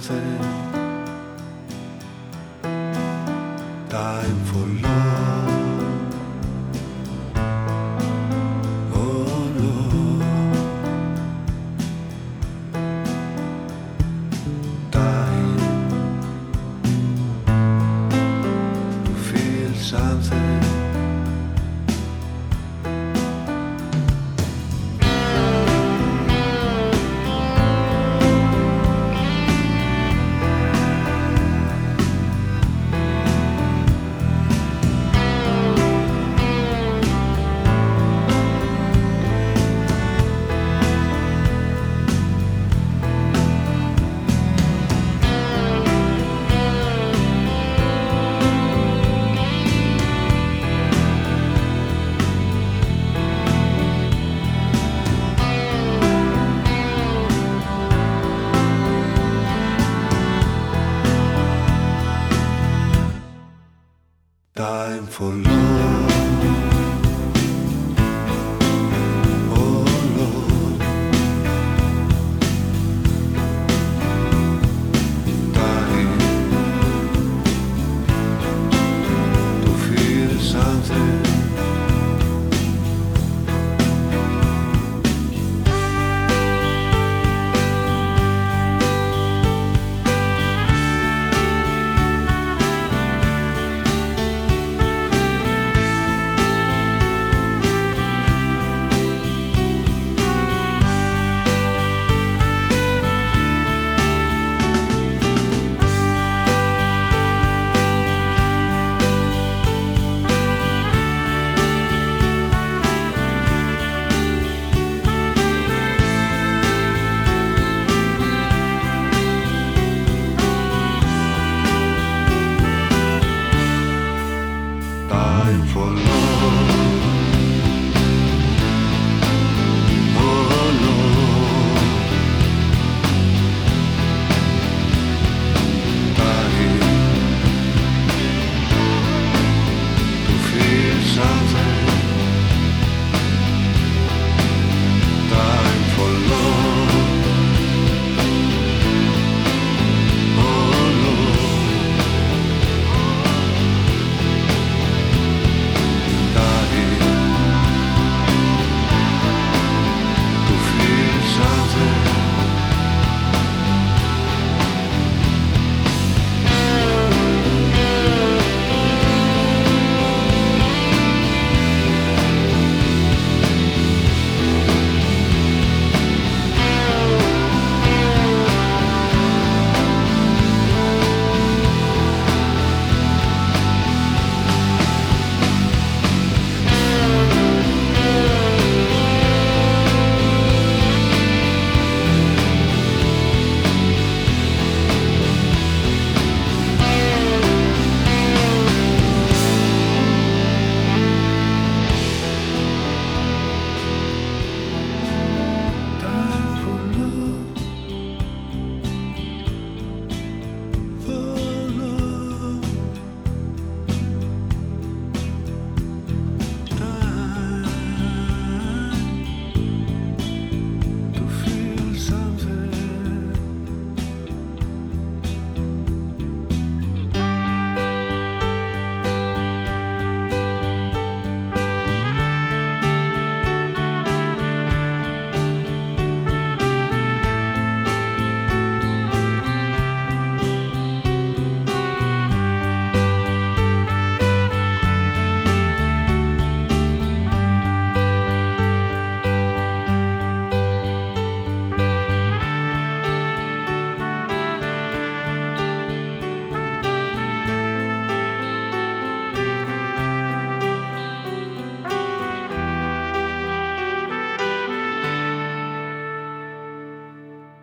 something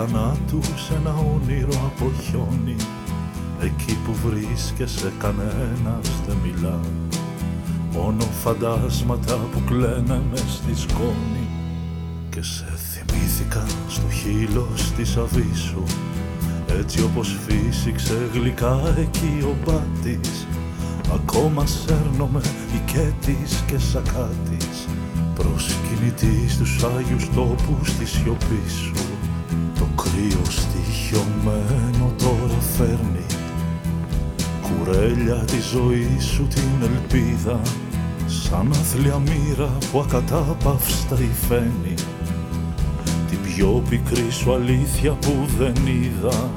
Θανάτους σε ένα όνειρο από χιόνι Εκεί που βρίσκεσαι κανένας δεν μιλά. Μόνο φαντάσματα που κλαίνε μες στη σκόνη. Και σε θυμήθηκα στο χείλος της αβίσου Έτσι όπως φύσηξε γλυκά εκεί ο μπάτης. Ακόμα σέρνομαι οικέτης και σακάτης. Προσκυνητής στους Άγιους τόπους της σιωπής σου. Το κρύο στοιχειωμένο τώρα φέρνει. Κουρέλια τη ζωή σου την ελπίδα Σαν αθλια μοίρα που ακατάπαυστα υφαίνει. Την πιο πικρή σου αλήθεια που δεν είδα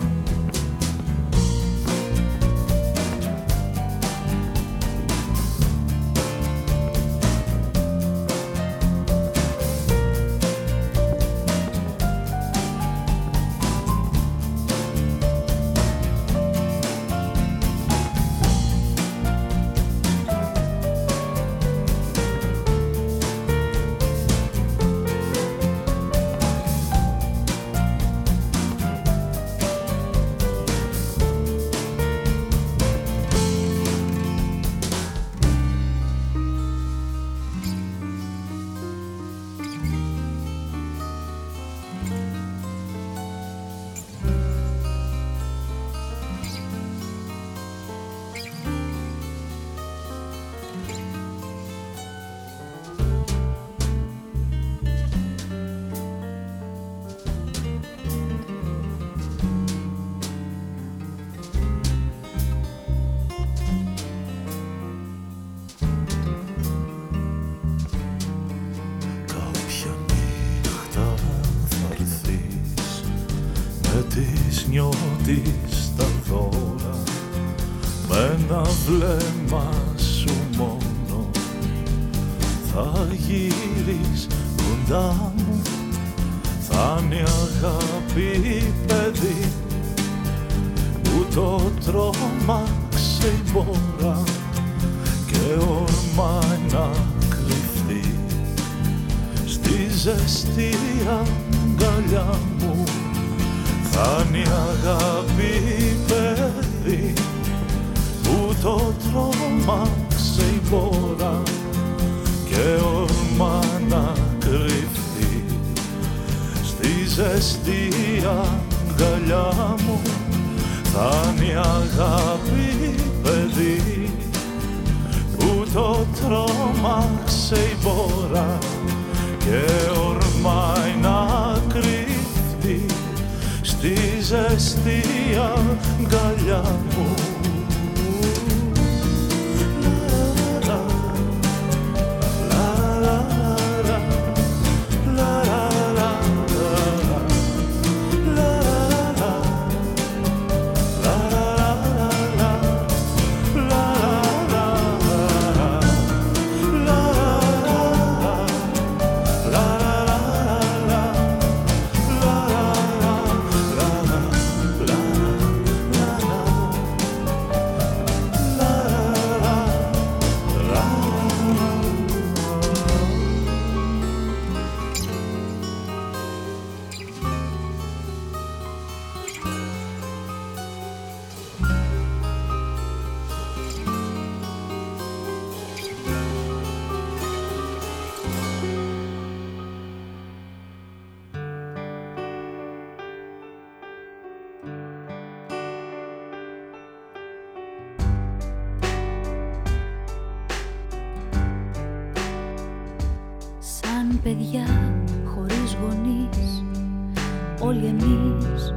Όλοι εμείς.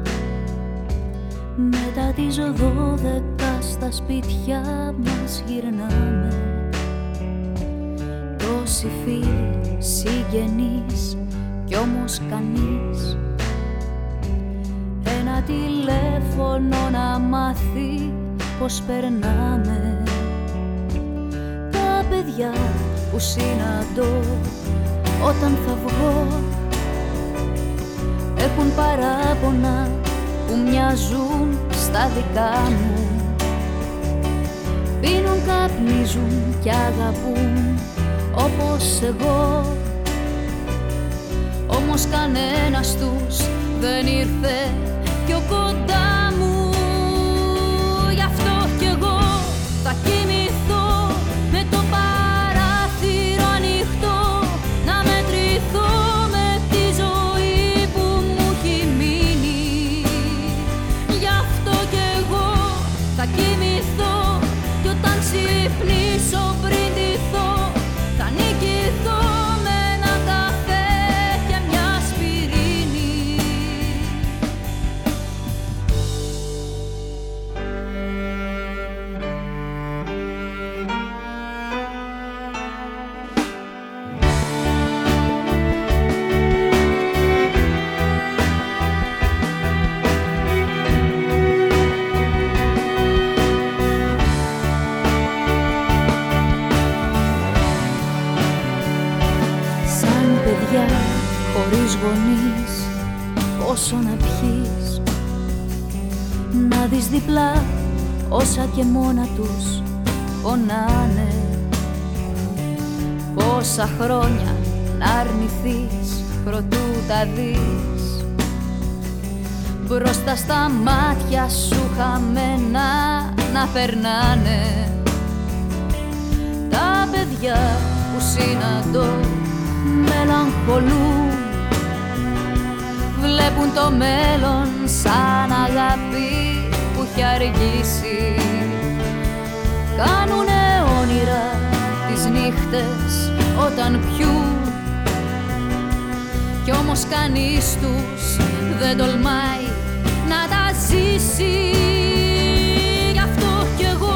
Μετά τις δώδεκα στα σπίτια μας γυρνάμε. Τόσοι φίλοι, συγγενείς Κι όμως κανείς. Ένα τηλέφωνο να μάθει πως περνάμε. Τα παιδιά που συναντώ όταν θα βγω Έχουν παράπονα που μοιάζουν στα δικά μου. Πίνουν, καπνίζουν και αγαπούν όπως εγώ. Όμως κανένας τους δεν ήρθε πιο κοντά μου. Γι' αυτό κι εγώ θα κοιμηθώ διπλά όσα και μόνα τους πονάνε. Πόσα χρόνια να αρνηθείς προτού τα δεις. Μπροστά στα μάτια σου χαμένα να περνάνε. Τα παιδιά που συναντώ μελαγχολούν. Βλέπουν το μέλλον σαν αγάπη. που έχει αργήσει. Κάνουνε όνειρα τις νύχτες όταν πιούν. Κι όμως κανείς τους δεν τολμάει να τα ζήσει. Γι' αυτό κι εγώ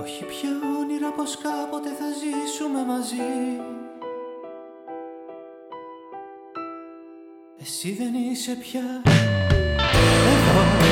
Όχι πια όνειρα πως κάποτε θα ζήσουμε μαζί. Εσύ δεν είσαι πια εδώ.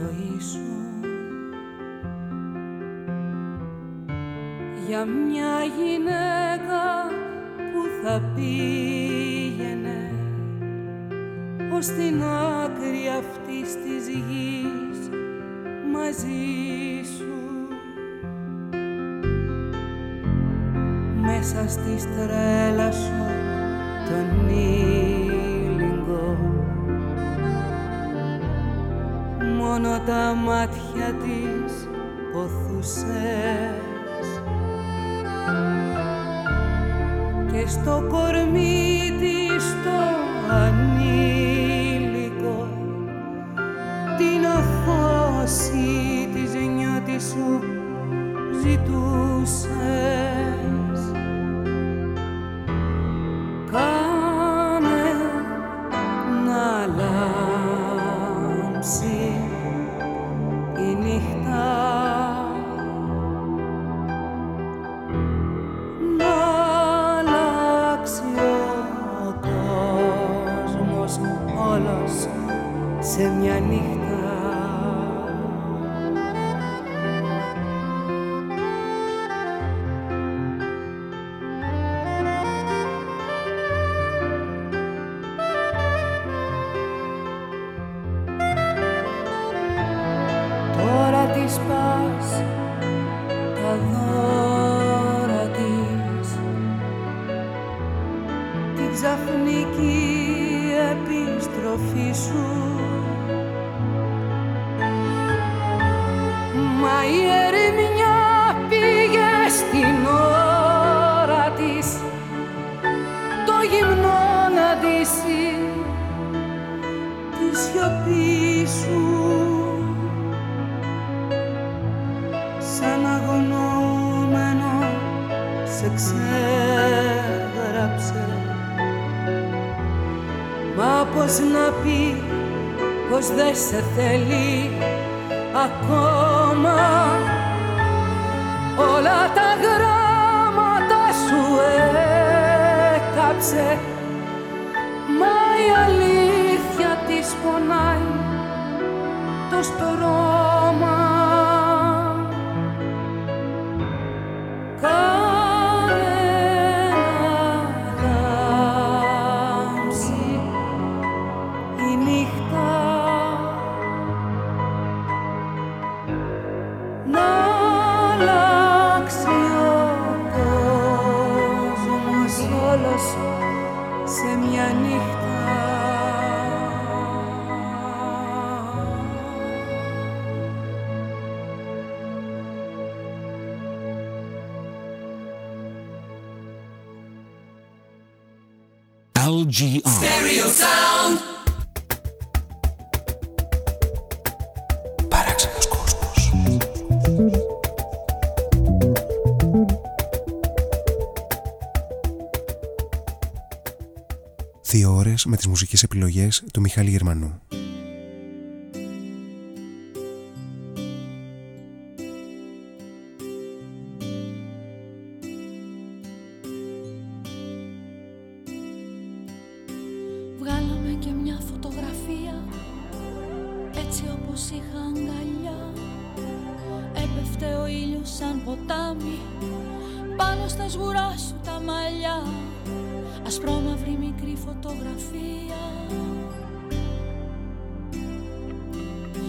Ζωή σου. Για μια γυναίκα που θα πήγαινε ως την άκρη αυτής της γης μαζί σου. Μέσα στη στρέλα σου τον ήλιγκο μόνο τα μάτια της ποθούσες. Και στο κορμί της το ανήλικο την αφόση της νιώτης σου ζητούσες τις μουσικές επιλογές του Μιχάλη Γερμανού. Βγάλαμε και μια φωτογραφία έτσι όπως είχα αγκαλιά Έπεφτε ο ήλιος σαν ποτάμι πάνω στα σγουρά σου τα μαλλιά Ασπρόμαυρη μικρή φωτογραφία.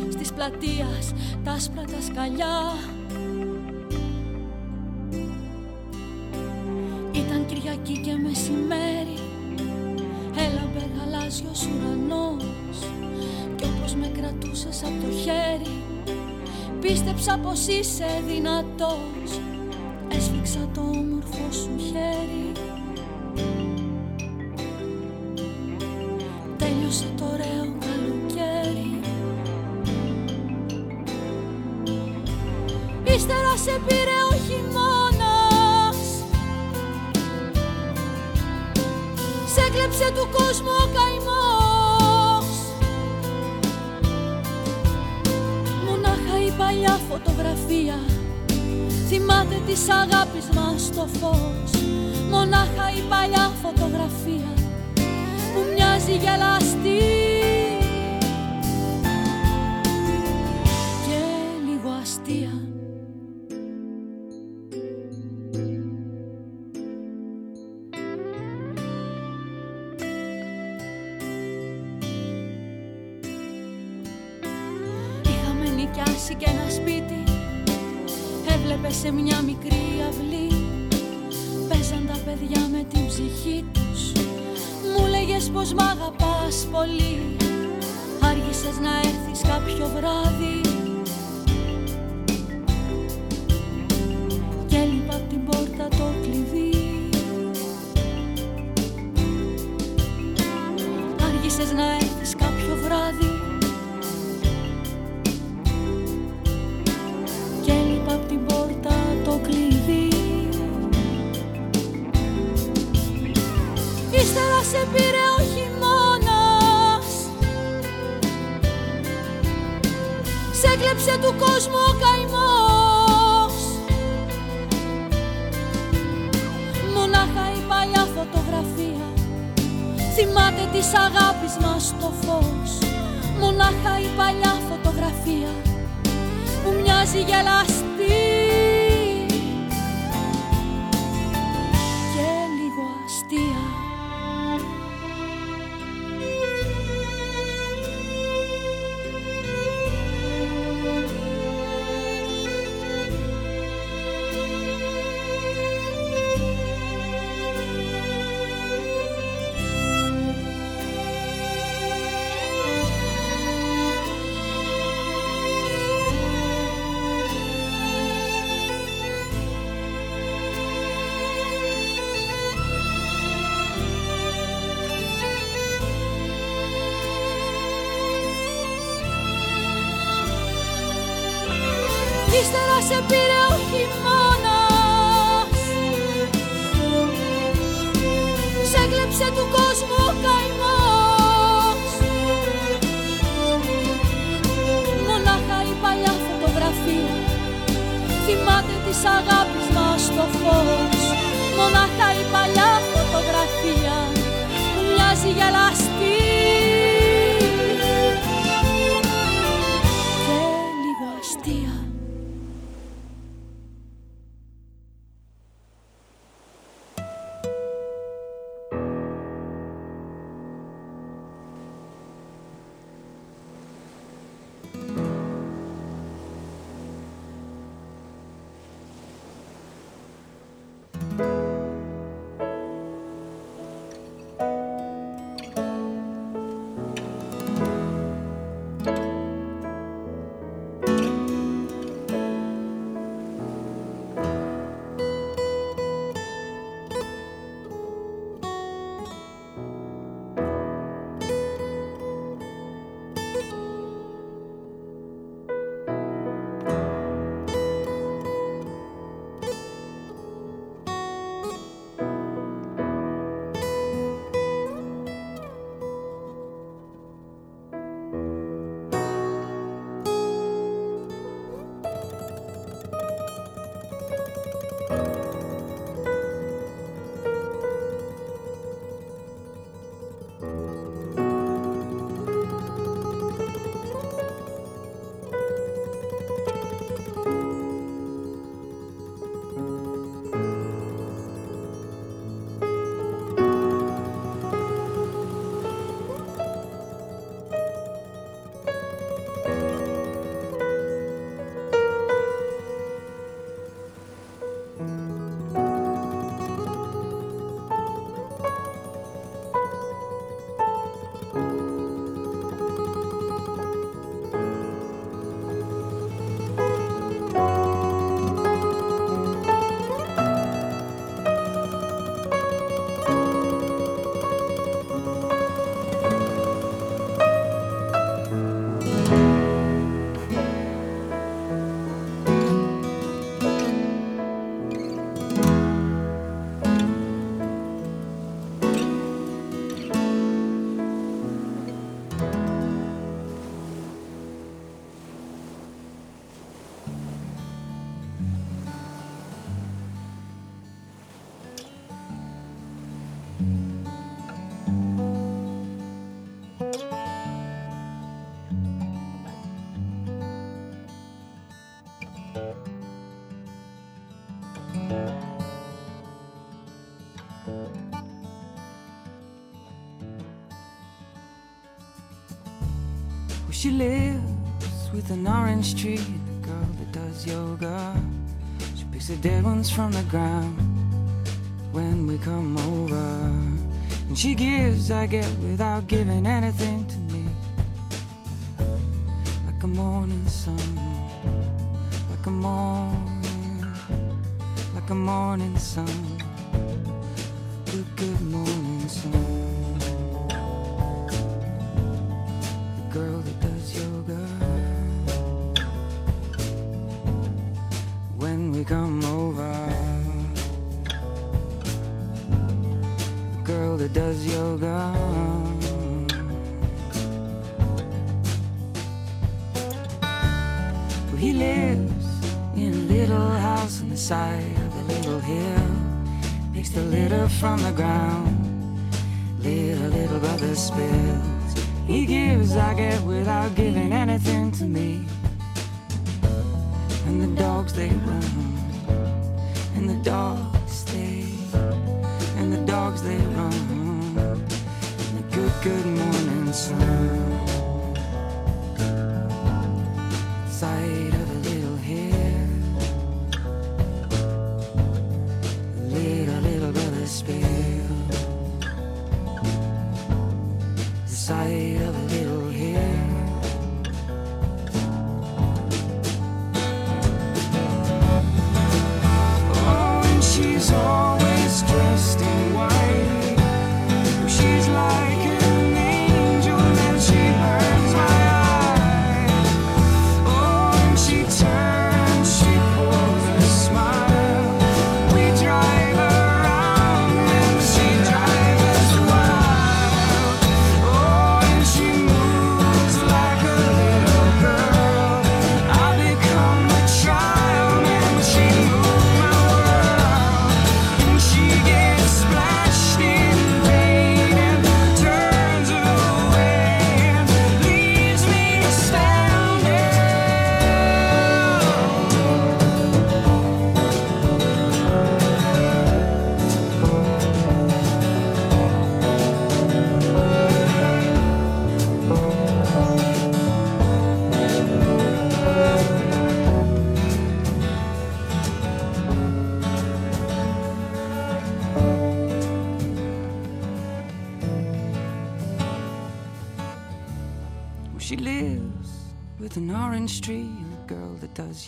Στις πλατείας τα άσπρα τα σκαλιά. Ήταν Κυριακή και μεσημέρι. Έλαμπε γαλάζιος ουρανός. Κι όπως με κρατούσες από το χέρι Πίστεψα πως είσαι δυνατός she lives with an orange tree, the girl that does yoga. She picks the dead ones from the ground when we come over. And she gives, I get, without giving anything to me. Like a morning sun, like a morning, like a morning sun. Good, good morning sun. The litter from the ground. Little, little brother spills. He gives, I get, without giving anything to me. And the dogs they run and the dogs they and the dogs they run in the good good morning sun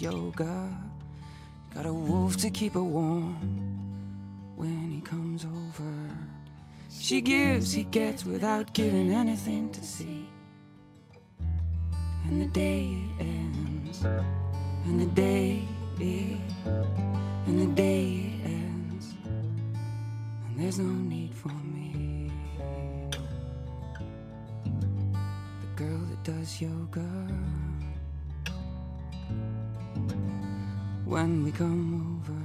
yoga. Got a wolf to keep her warm when he comes over. She gives, he gets without giving anything to see. And the day ends, and the day and the day ends, and there's no need for me. The girl that does yoga. When we come over,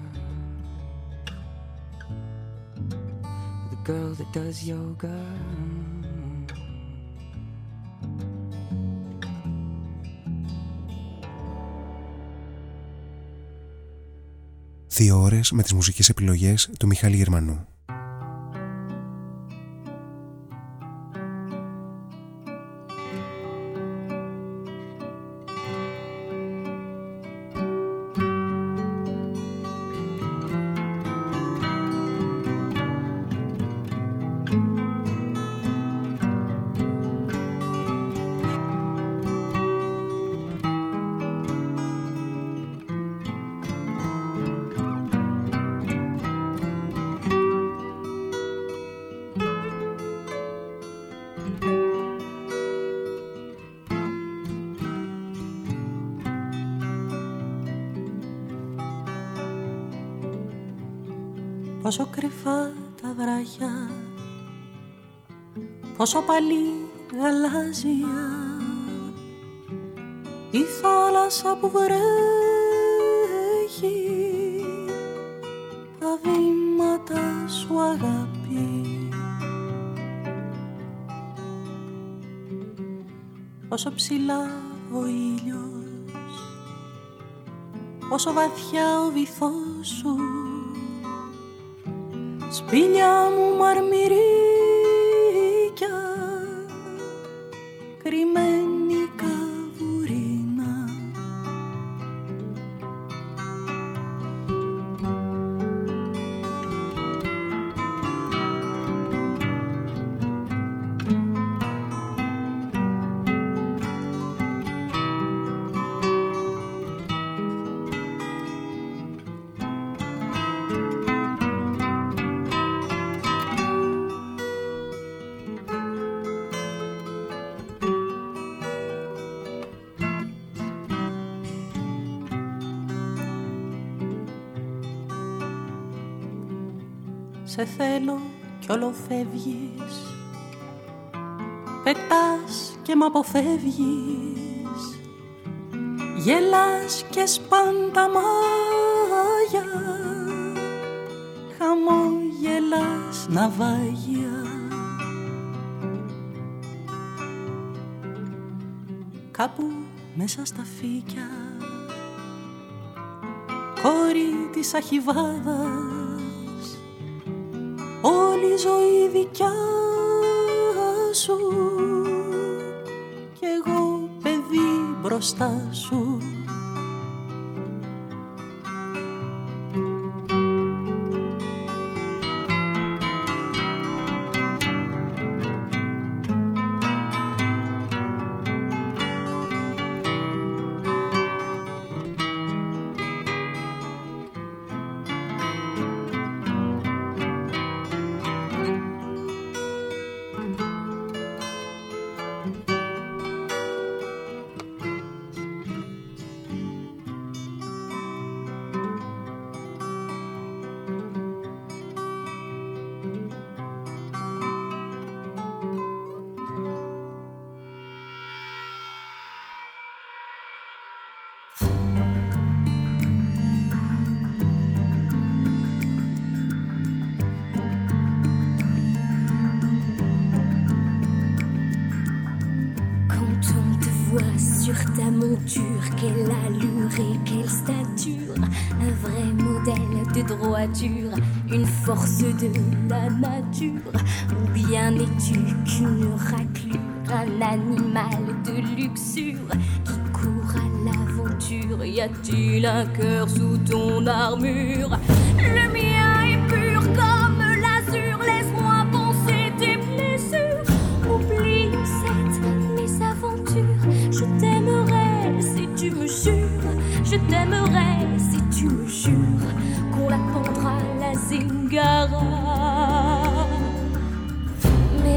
the girl that does yoga. Δύο ώρες με τις μουσικές επιλογές του Μιχάλη Γερμανού. Πόσο κρυφά τα βράχια Πόσο παλί γαλάζια. Η θάλασσα που βρέχει Τα βήματα σου αγάπη. Πόσο ψηλά ο ήλιος όσο βαθιά ο βυθός σου Bilham o um mar mirim φεύγεις. Πετάς και μ' αποφεύγεις. Γελάς και σπάν τα μάγια. Χαμόγελας ναυάγια. Κάπου μέσα στα φύκια. Κόρη της αχιβάδας δικιά σου. Κι εγώ παιδί μπροστά σου une force de la nature, ou bien es-tu qu'une raclure, un animal de luxure qui court à l'aventure, y a-t-il un cœur sous ton armure? Le mien est pur comme l'azur, laisse-moi penser tes blessures, oublie cette mésaventures, je t'aimerai si tu me jures, je t'aimerai Mes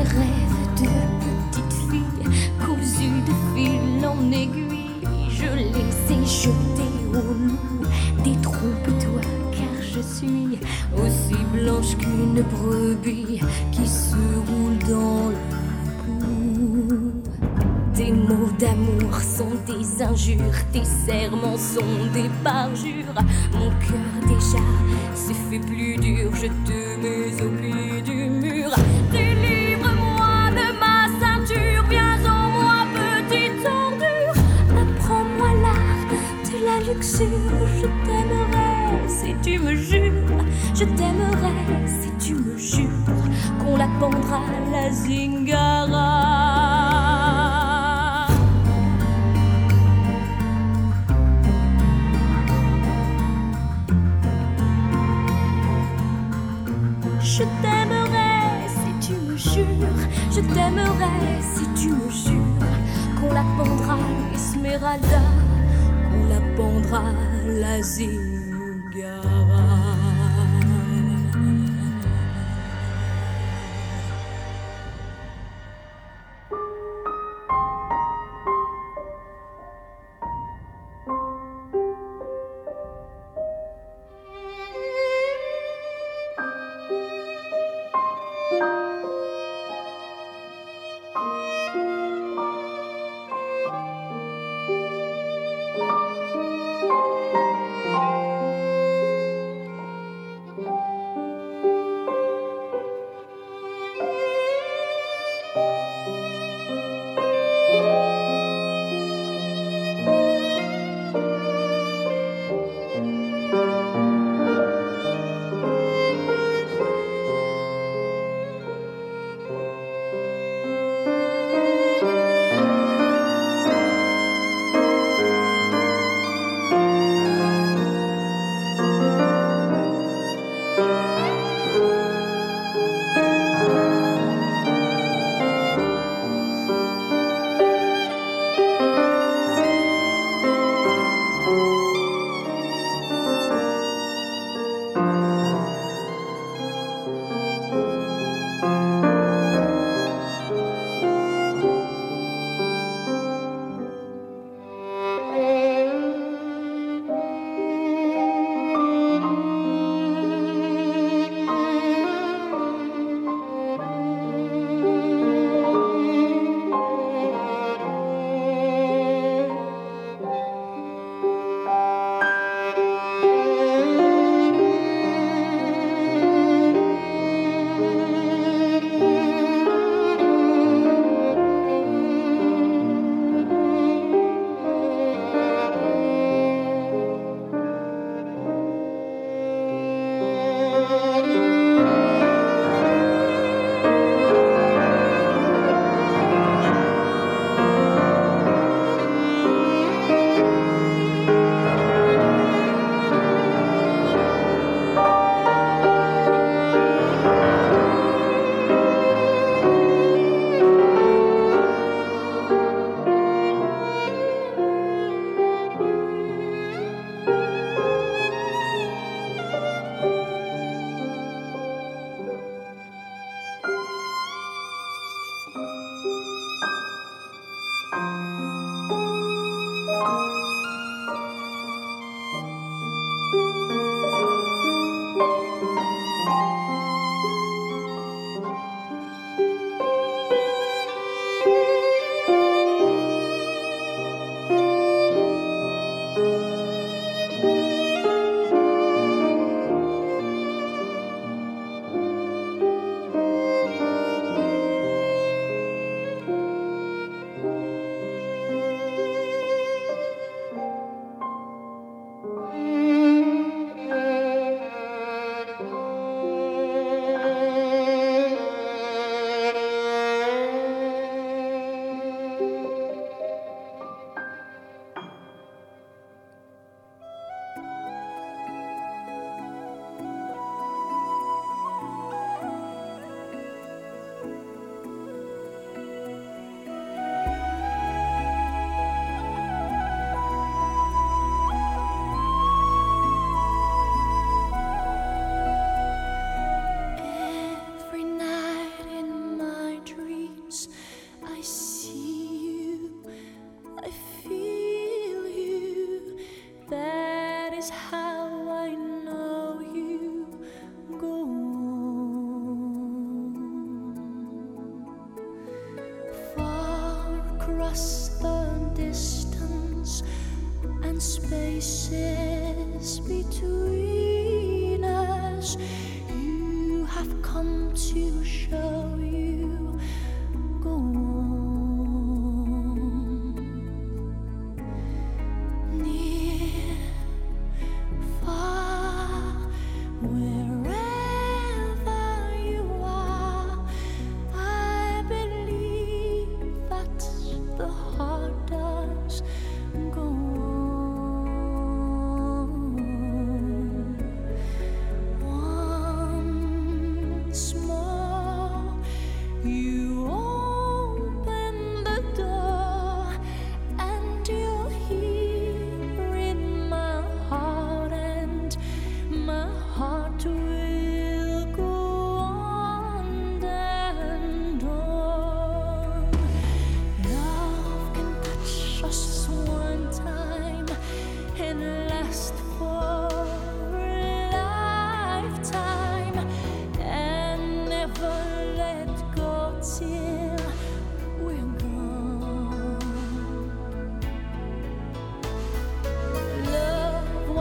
rêves de petite fille, cousus de fil en aiguille, je les ai jetés au loup. Détrompe-toi, car je suis aussi blanche qu'une brebis qui se roule dans le d'amour sont des injures, tes serments sont des parjures. Mon cœur déjà s'est fait plus dur, je te mets au pied du mur. Délivre-moi de ma ceinture, viens en moi, petite ordure. Apprends-moi l'art de la luxure, je t'aimerai si tu me jures. Je t'aimerai si tu me jures qu'on la pendra la zingara. T'aimerai si tu me jures qu'on la pendra Esmeralda, qu'on la pendra la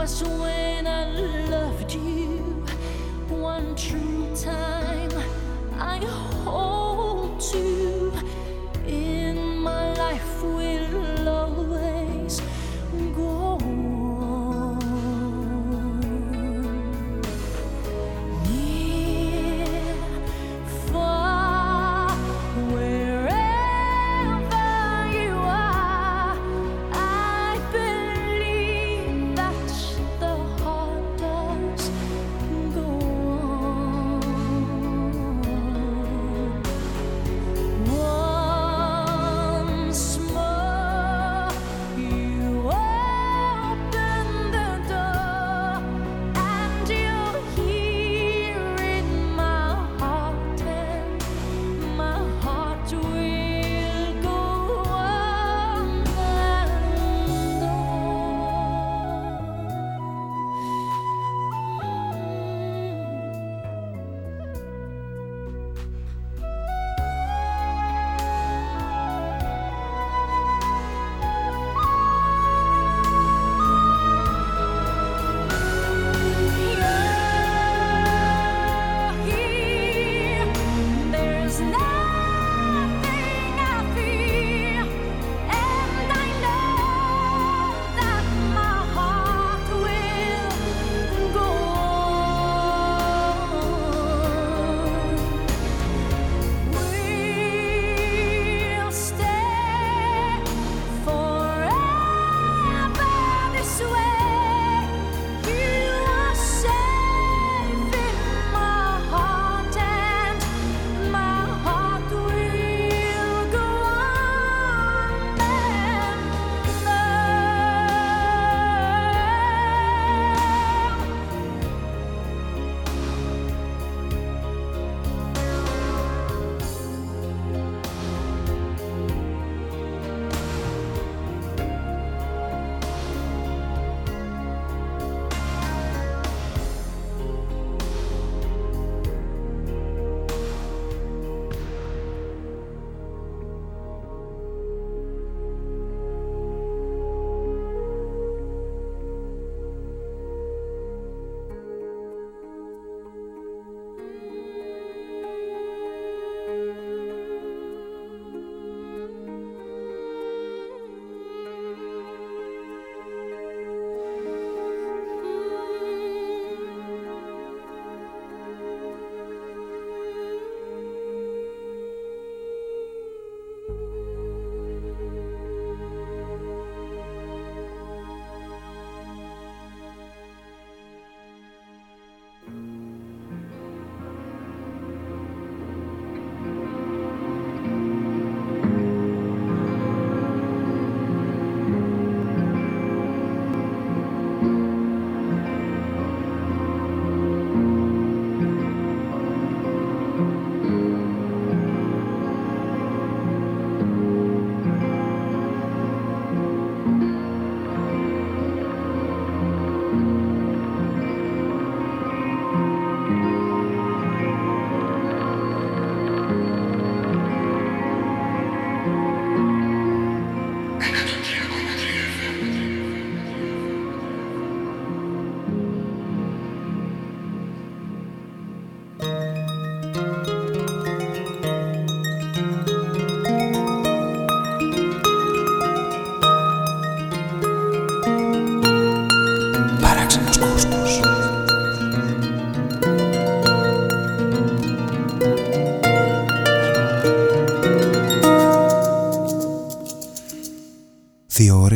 was when I loved you one true time I hold to in my life.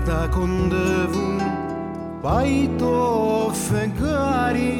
Μεσάνυχτα κοντεύουν. Πάει το φεγγάρι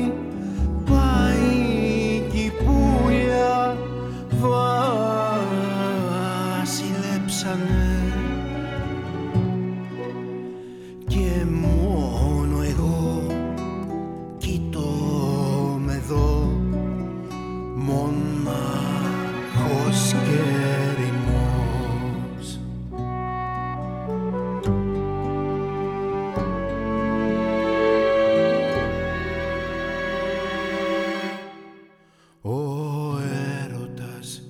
Ο έρωτας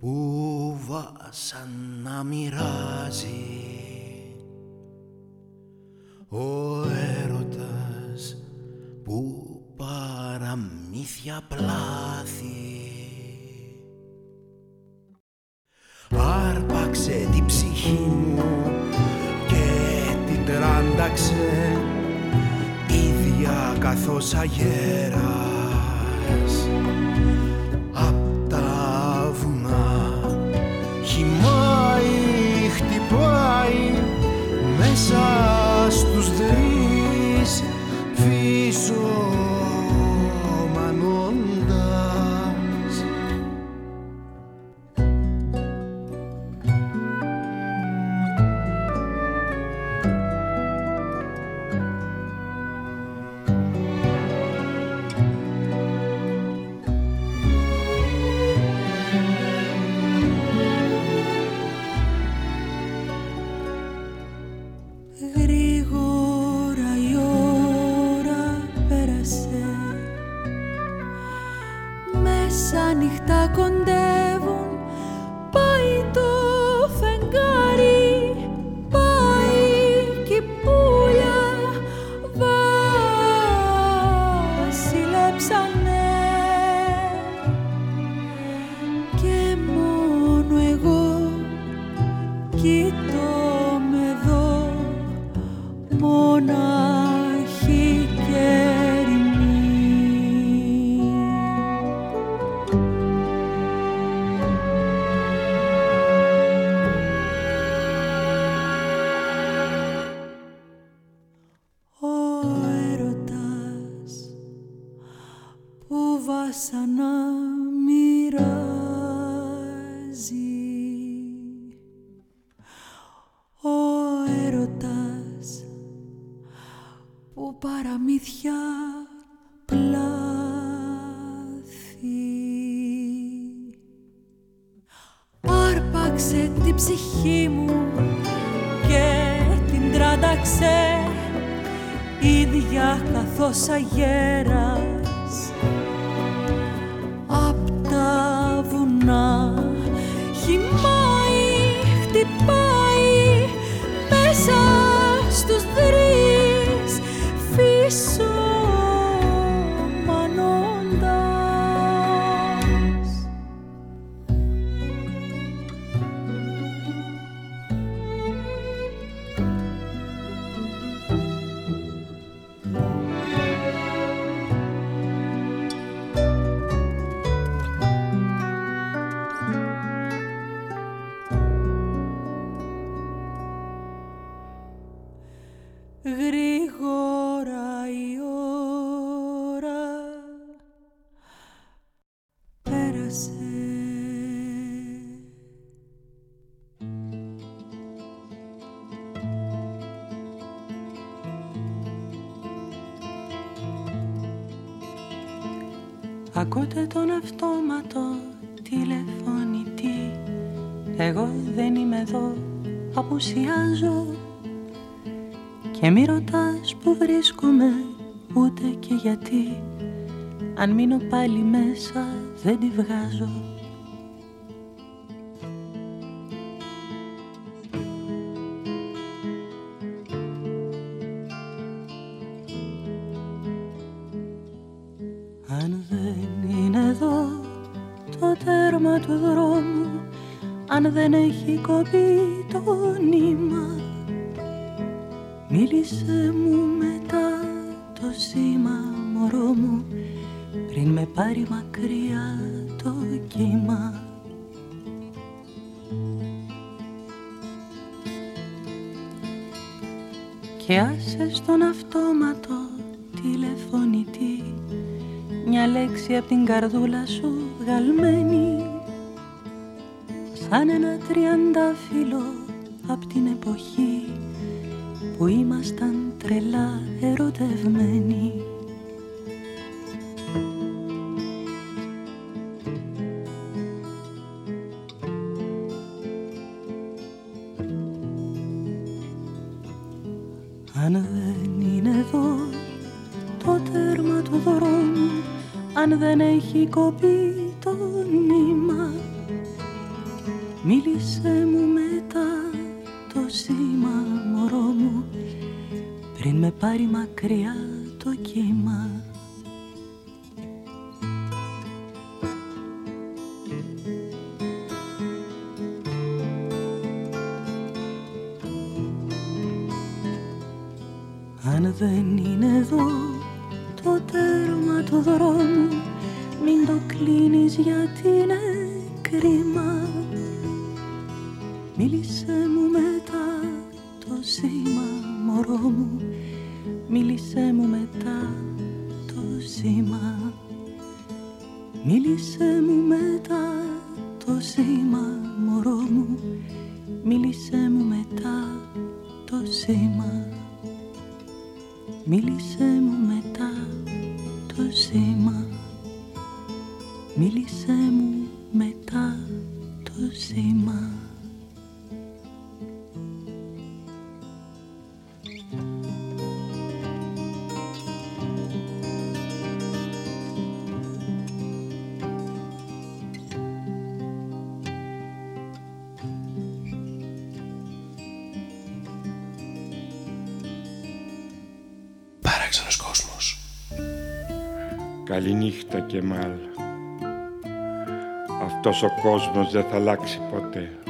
που βάσαν να μοιράζει Ακούτε τον αυτόματο τηλεφωνητή. Εγώ δεν είμαι εδώ, απουσιάζω. Και μη ρωτάς που βρίσκομαι, ούτε και γιατί. Αν μείνω πάλι μέσα δεν τη βγάζω δεν έχει κοπεί το νήμα. Μίλησέ μου μετά το σήμα μωρό μου πριν με πάρει μακριά το κύμα. Και άσε στον αυτόματο τηλεφωνητή μια λέξη από την καρδούλα σου γαλμένη σαν ένα τριαντάφυλλο. Αυτό. Αυτός ο κόσμος δεν θα αλλάξει ποτέ.